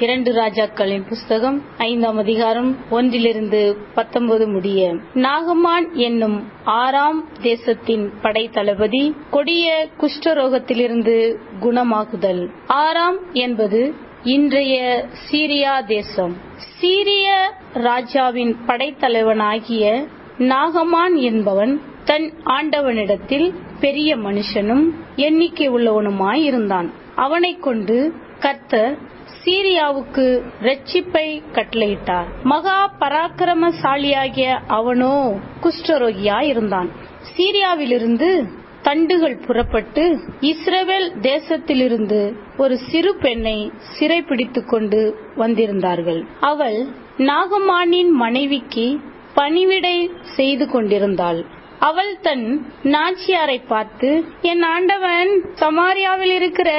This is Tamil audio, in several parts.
இரண்டு ராஜாக்களின் புஸ்தகம் ஐந்தாம் அதிகாரம் ஒன்றிலிருந்து பத்தொன்பது முடிய. நாகமான் என்னும் ஆறாம் தேசத்தின் படை தளபதி கொடிய குஷ்டரோகத்திலிருந்து குணமாகுதல் ஆறாம் என்பது இன்றைய சீரியா தேசம். சீரிய ராஜாவின் படைத்தலைவனாகிய நாகமான் என்பவன் தன் ஆண்டவனிடத்தில் பெரிய மனுஷனும் எண்ணிக்கை உள்ளவனுமாயிருந்தான். அவனைக் கொண்டு கர்த்தர் சீரியாவுக்கு ரட்சிப்பை கட்டளையிட்டார். மகா பராக்கிரமசாலியாகிய அவனோ குஷ்டரோகியாயிருந்தான் சீரியாவிலிருந்து தண்டுகள் புறப்பட்டு இஸ்ரவேல் தேசத்திலிருந்து ஒரு சிறு பெண்ணை சிறைப்பிடித்துக் கொண்டு வந்திருந்தார்கள். அவள் நாகமானின் மனைவிக்கு பணிவிடை செய்து கொண்டிருந்தாள். அவள் தன் நாச்சியாரை பார்த்து என் ஆண்டவன் சமாரியாவில் இருக்கிற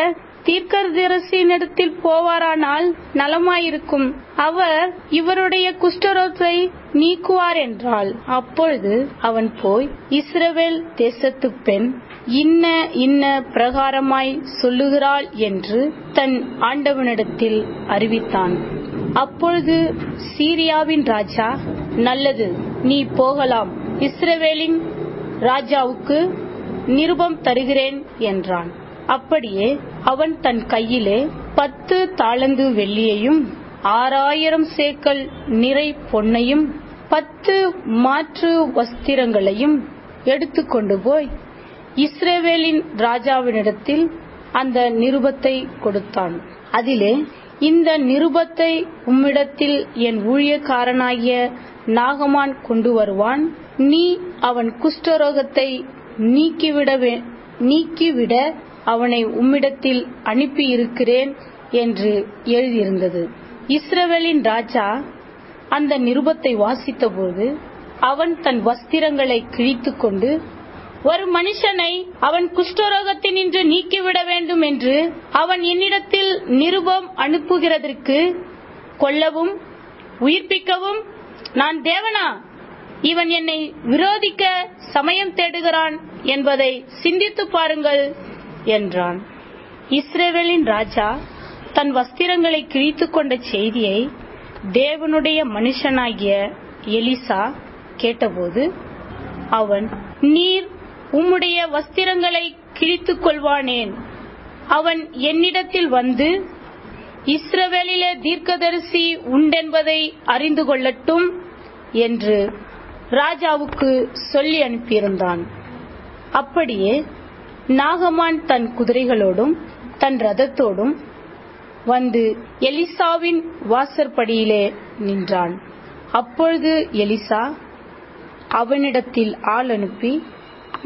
தீர்க்கதரிசியினிடத்தில் போவாரானால் நலமாயிருக்கும். அவர் இவருடைய குஷ்டரோகத்தை நீக்குவார் என்றாள். அப்பொழுது அவன் போய் இஸ்ரவேல் தேசத்து பெண் இன்ன இன்ன பிரகாரமாய் சொல்லுகிறாள் என்று தன் ஆண்டவனிடத்தில் அறிவித்தான். அப்பொழுது சீரியாவின் ராஜா நல்லது நீ போகலாம். இஸ்ரவேலின் ராஜாவுக்கு நிருபம் தருகிறேன் என்றான். அப்படியே அவன் தன் கையிலே பத்து தாளந்து வெள்ளியையும் ஆறாயிரம் சேக்கல் நிறை பொன்னையும் பத்து மாற்று வஸ்திரங்களையும் எடுத்துக்கொண்டு போய் இஸ்ரேவேலின் ராஜாவினிடத்தில் அந்த நிருபத்தை கொடுத்தான். அதிலே இந்த நிருபத்தை உம்மிடத்தில் என் ஊழியக்காரனாகிய நாகமான் கொண்டு வருவான். நீ அவன் குஷ்டரோகத்தை நீக்கிவிட நீக்கிவிட அவனை உம்மிடத்தில் அனுப்பியிருக்கிறேன் என்று எழுதியிருந்தது. இஸ்ரவேலின் ராஜா அந்த நிருபத்தை வாசித்தபோது அவன் தன் வஸ்திரங்களை கிழித்துக் கொண்டு ஒரு மனுஷனை அவன் குஷ்டரோகத்தினின்று நீக்கிவிட வேண்டும் என்று அவன் என்னிடத்தில் நிருபம் அனுப்புகிறதற்கு கொல்லவும் உயிர்ப்பிக்கவும் நான் தேவனா? இவன் என்னை விரோதிக்க சமயம் தேடுகிறான் என்பதை சிந்தித்து பாருங்கள் என்றான். இஸ்ரேவேலின் ராஜா தன் வஸ்திரங்களை கிழித்துக் கொண்ட செய்தியை தேவனுடைய மனுஷனாகிய எலிசா கேட்டபோது அவன் நீர் உம்முடைய வஸ்திரங்களை கிழித்துக் கொள்வானேன். அவன் என்னிடத்தில் வந்து இஸ்ரவேலிலே தீர்க்கதரிசி உண்டென்பதை அறிந்து கொள்ளட்டும் என்று ராஜாவுக்கு சொல்லி அனுப்பியிருந்தான். அப்படியே நாகமான் தன் குதிரைகளோடும் தன் ரதத்தோடும் வந்து எலிசாவின் வாசற்படியிலே நின்றான். அப்பொழுது எலிசா அவனிடத்தில் ஆள் அனுப்பி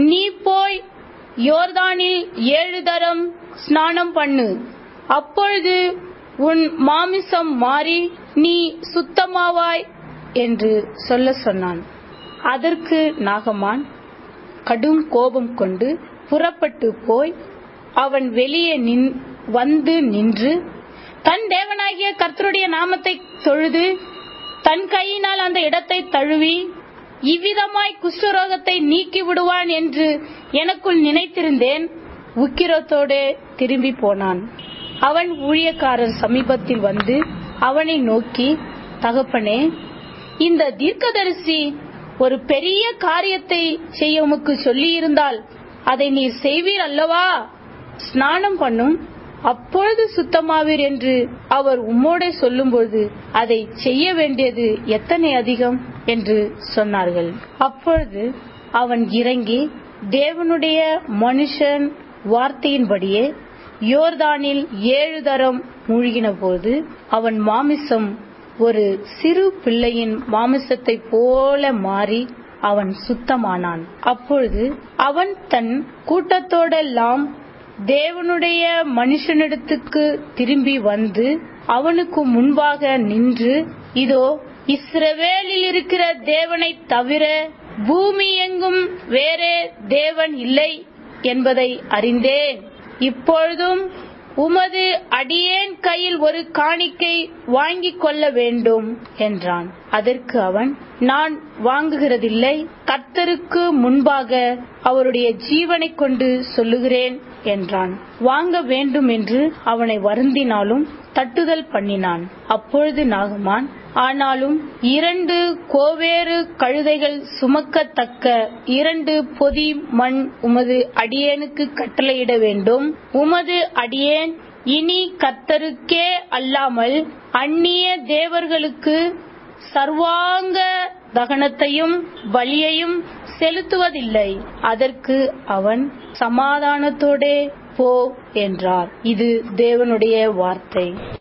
நீ போய் யோர்தானில் ஏழு தரம் ஸ்நானம் பண்ணு. அப்பொழுது உன் மாமிசம் மாறி நீ சுத்தமாவாய் என்று சொல்ல சொன்னான். அதற்கு நாகமான் கடும் கோபம் கொண்டு புறப்பட்டு போய் அவன் வெளியே நின் வந்து நின்று தன் தேவனாகிய கர்த்தருடைய நாமத்தை தொழுது தன் கையினால் அந்த இடத்தை தழுவி இவ்விதமாய் குஷ்டரோகத்தை நீக்கி விடுவான் என்று எனக்குள் நினைத்திருந்தேன். உக்கிரத்தோடு திரும்பி போனான். அவன் ஊழியக்காரர் சமீபத்தில் வந்து அவனை நோக்கி தகப்பனே இந்த தீர்க்கதரிசி ஒரு பெரிய காரியத்தை செய்ய உமக்கு சொல்லியிருந்தால் அதை நீர் செய்வீர் அல்லவா? ஸ்நானம் பண்ணும். அப்பொழுது சுத்தமாவீர் என்று அவர் உம்மோடே சொல்லும்போது அதை செய்ய வேண்டியது எத்தனை அதிகம்? என்று சொன்னார்கள். அப்பொழுது அவன் இறங்கி தேவனுடைய மனுஷன் வார்த்தையின்படியே யோர்தானில் ஏழு தரம் மூழ்கின போது அவன் மாமிசம் ஒரு சிறு பிள்ளையின் மாமிசத்தை போல மாறி அவன் சுத்தமானான். அப்பொழுது அவன் தன் கூட்டத்தோடெல்லாம் தேவனுடைய மனுஷனிடத்துக்கு திரும்பி வந்து அவனுக்கு முன்பாக நின்று இதோ இஸ்ரவேலில் இருக்கிற தேவனை தவிர பூமி எங்கும் வேறே தேவன் இல்லை என்பதை அறிந்தேன். இப்பொழுதும் உமது அடியேன் கையில் ஒரு காணிக்கை வாங்கிக் கொள்ள வேண்டும் என்றான். அதற்கு அவன் நான் வாங்குகிறதில்லை கர்த்தருக்கு முன்பாக அவருடைய ஜீவனை கொண்டு சொல்லுகிறேன். என்றான். வாங்க வேண்டும் என்று அவனை வருந்தினாலும் தட்டுதல் பண்ணினான். அப்பொழுது நாகமான் ஆனாலும் இரண்டு கோவேறு கழுதைகள் சுமக்கத்தக்க இரண்டு பொதி மண் உமது அடியேனுக்கு கட்டளையிட வேண்டும். உமது அடியேன் இனி கர்த்தருக்கே அல்லாமல் அந்நிய தேவர்களுக்கு சர்வாங்க தகனத்தையும் பலியையும் செலுத்துவதில்லை. அதற்கு அவன் சமாதானத்தோடே போ என்றார். இது தேவனுடைய வார்த்தை.